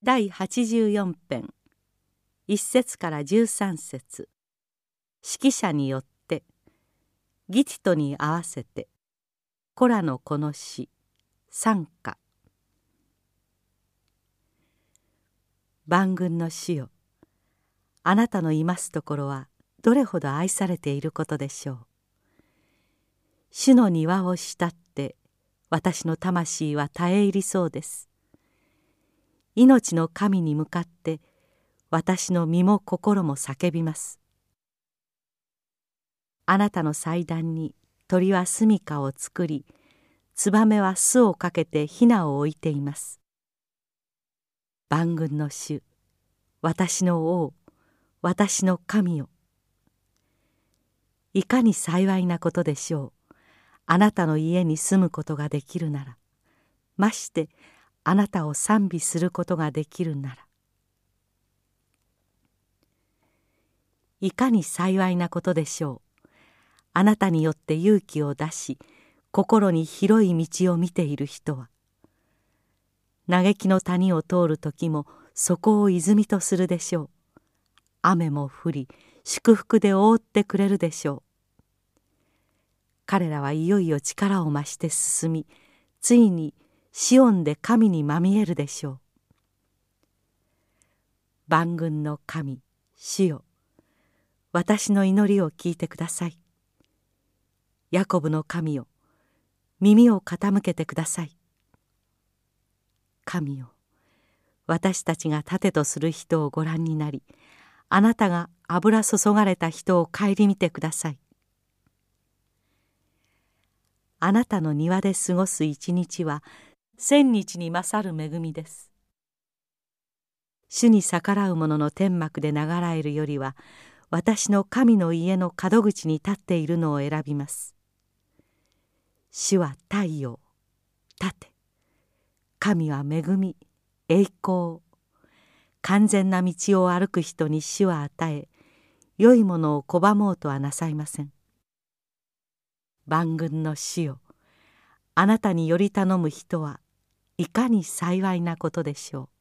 第84編。1節から13節。指揮者によって。ギティトに合わせて。コラのこの詩賛歌万軍の死よ。あなたのいますところはどれほど愛されていることでしょう。主の庭を慕って私の魂は絶え入りそうです。命の神に向かって私の身も心も叫びます。あなたの祭壇に鳥は住処を作りツバメは巣をかけてヒナを置いています。万軍の主私の王私の神よ。いかに幸いなことでしょう。あなたの家に住むことができるならましてあなたを賛美することができるなら。いかに幸いなことでしょう。あなたによって勇気を出し心に広い道を見ている人は。嘆きの谷を通る時もそこを泉とするでしょう。雨も降り祝福で覆ってくれるでしょう。彼らはいよいよ力を増して進みついにシオンで神にまみえるでしょう。万軍の神主よ私の祈りを聞いてください。ヤコブの神よ耳を傾けてください。神よ私たちが盾とする人をご覧になりあなたが油注がれた人を顧みてください。あなたの庭で過ごす一日は千日に勝る恵みです。主に逆らう者の天幕で流らえるよりは私の神の家の門口に立っているのを選びます。主は太陽盾神は恵み栄光。完全な道を歩く人に主は与え良いものを拒もうとはなさいません。万軍の主よあなたにより頼む人はいかに幸いなことでしょう。